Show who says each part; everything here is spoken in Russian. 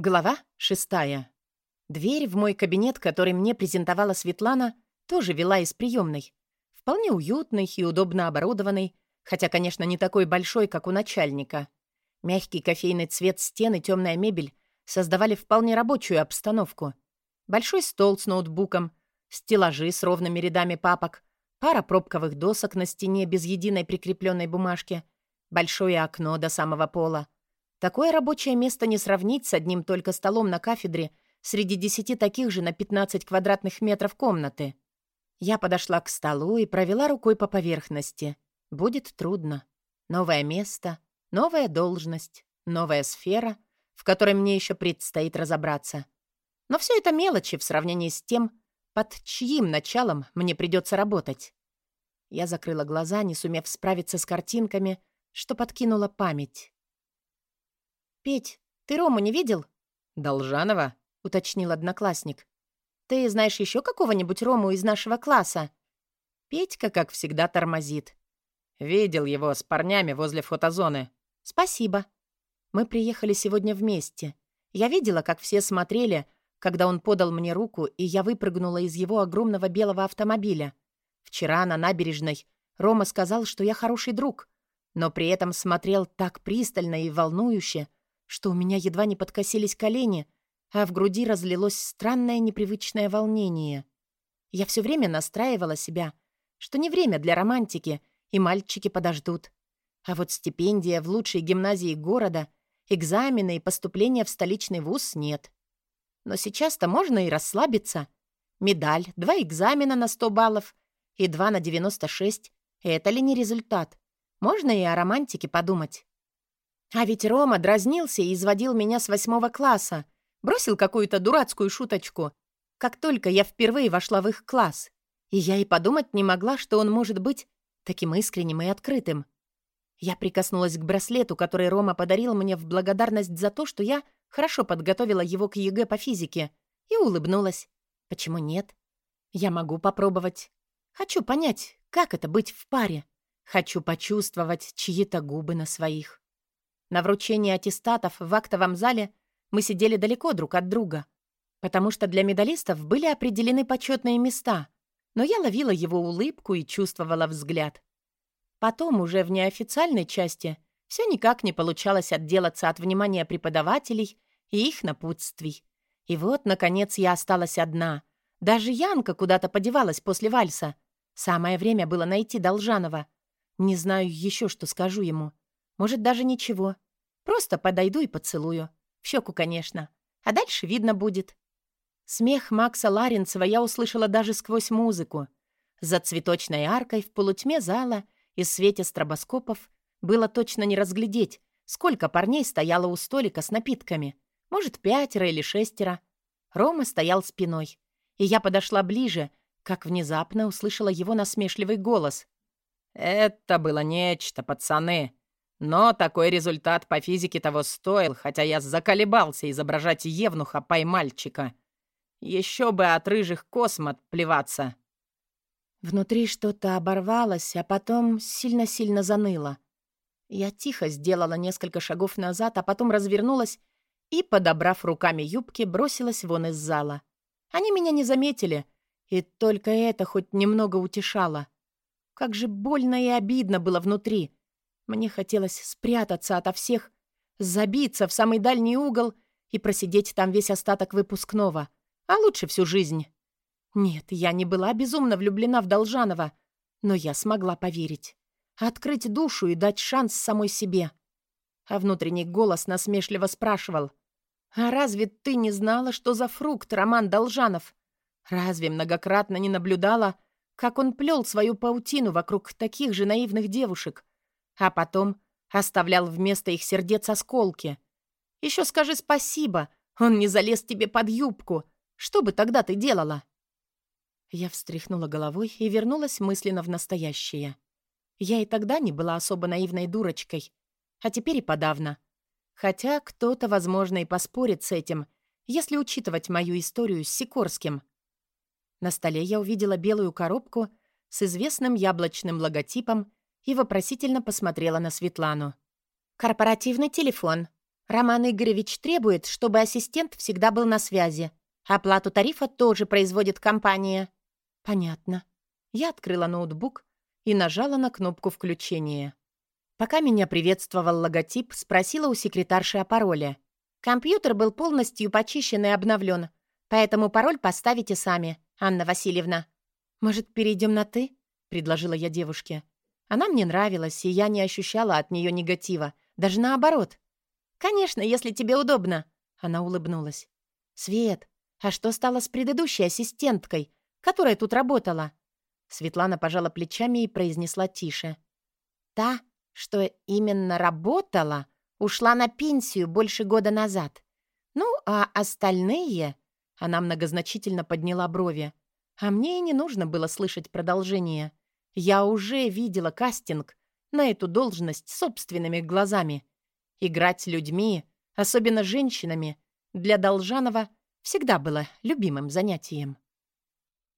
Speaker 1: Глава шестая. Дверь в мой кабинет, который мне презентовала Светлана, тоже вела из приемной. Вполне уютный и удобно оборудованный, хотя, конечно, не такой большой, как у начальника. Мягкий кофейный цвет стен и темная мебель создавали вполне рабочую обстановку. Большой стол с ноутбуком, стеллажи с ровными рядами папок, пара пробковых досок на стене без единой прикрепленной бумажки, большое окно до самого пола — Такое рабочее место не сравнить с одним только столом на кафедре среди десяти таких же на 15 квадратных метров комнаты. Я подошла к столу и провела рукой по поверхности. Будет трудно. Новое место, новая должность, новая сфера, в которой мне еще предстоит разобраться. Но все это мелочи в сравнении с тем, под чьим началом мне придется работать. Я закрыла глаза, не сумев справиться с картинками, что подкинула память. «Петь, ты Рому не видел?»
Speaker 2: «Должанова?»
Speaker 1: — уточнил одноклассник. «Ты знаешь еще какого-нибудь Рому из нашего класса?» Петька, как всегда, тормозит.
Speaker 2: «Видел его с парнями возле фотозоны».
Speaker 1: «Спасибо. Мы приехали сегодня вместе. Я видела, как все смотрели, когда он подал мне руку, и я выпрыгнула из его огромного белого автомобиля. Вчера на набережной Рома сказал, что я хороший друг, но при этом смотрел так пристально и волнующе, что у меня едва не подкосились колени, а в груди разлилось странное непривычное волнение. Я все время настраивала себя, что не время для романтики, и мальчики подождут. А вот стипендия в лучшей гимназии города, экзамены и поступление в столичный вуз нет. Но сейчас-то можно и расслабиться. Медаль, два экзамена на 100 баллов и два на 96. Это ли не результат? Можно и о романтике подумать. А ведь Рома дразнился и изводил меня с восьмого класса. Бросил какую-то дурацкую шуточку, как только я впервые вошла в их класс. И я и подумать не могла, что он может быть таким искренним и открытым. Я прикоснулась к браслету, который Рома подарил мне в благодарность за то, что я хорошо подготовила его к ЕГЭ по физике, и улыбнулась. Почему нет? Я могу попробовать. Хочу понять, как это быть в паре. Хочу почувствовать чьи-то губы на своих. На вручении аттестатов в актовом зале мы сидели далеко друг от друга, потому что для медалистов были определены почетные места, но я ловила его улыбку и чувствовала взгляд. Потом, уже в неофициальной части, все никак не получалось отделаться от внимания преподавателей и их напутствий. И вот, наконец, я осталась одна. Даже Янка куда-то подевалась после вальса. Самое время было найти Должанова. Не знаю еще, что скажу ему. Может, даже ничего. Просто подойду и поцелую. В щеку, конечно. А дальше видно будет. Смех Макса Ларинцева я услышала даже сквозь музыку. За цветочной аркой в полутьме зала и свете стробоскопов было точно не разглядеть, сколько парней стояло у столика с напитками. Может, пятеро или шестеро. Рома стоял спиной. И я подошла ближе, как внезапно услышала его насмешливый голос.
Speaker 2: «Это было нечто, пацаны. Но такой результат по физике того стоил, хотя я заколебался изображать Евнуха поймальчика. Еще бы от рыжих космот плеваться.
Speaker 1: Внутри что-то оборвалось, а потом сильно-сильно заныло. Я тихо сделала несколько шагов назад, а потом развернулась и, подобрав руками юбки, бросилась вон из зала. Они меня не заметили, и только это хоть немного утешало. Как же больно и обидно было внутри — мне хотелось спрятаться ото всех, забиться в самый дальний угол и просидеть там весь остаток выпускного, а лучше всю жизнь. Нет, я не была безумно влюблена в Должанова, но я смогла поверить, открыть душу и дать шанс самой себе. А внутренний голос насмешливо спрашивал, «А разве ты не знала, что за фрукт Роман Должанов? Разве многократно не наблюдала, как он плел свою паутину вокруг таких же наивных девушек, а потом оставлял вместо их сердец осколки. Еще скажи спасибо, он не залез тебе под юбку. Что бы тогда ты делала?» Я встряхнула головой и вернулась мысленно в настоящее. Я и тогда не была особо наивной дурочкой, а теперь и подавно. Хотя кто-то, возможно, и поспорит с этим, если учитывать мою историю с Сикорским. На столе я увидела белую коробку с известным яблочным логотипом и вопросительно посмотрела на Светлану. «Корпоративный телефон», — Роман Игоревич требует, чтобы ассистент всегда был на связи. Оплату тарифа тоже производит компания. Понятно. Я открыла ноутбук и нажала на кнопку включения. Пока меня приветствовал логотип, спросила у секретарши о пароле. Компьютер был полностью почищен и обновлен, поэтому пароль поставите сами, Анна Васильевна. «Может, перейдем на «ты»?» — предложила я девушке. Она мне нравилась, и я не ощущала от нее негатива, даже наоборот. «Конечно, если тебе удобно», — она улыбнулась. «Свет, а что стало с предыдущей ассистенткой, которая тут работала?» Светлана пожала плечами и произнесла тише. «Та, что именно работала, ушла на пенсию больше года назад. Ну, а остальные...» Она многозначительно подняла брови. А мне и не нужно было слышать продолжение. Я уже видела кастинг на эту должность собственными глазами. Играть людьми, особенно женщинами, для Должанова всегда было любимым занятием.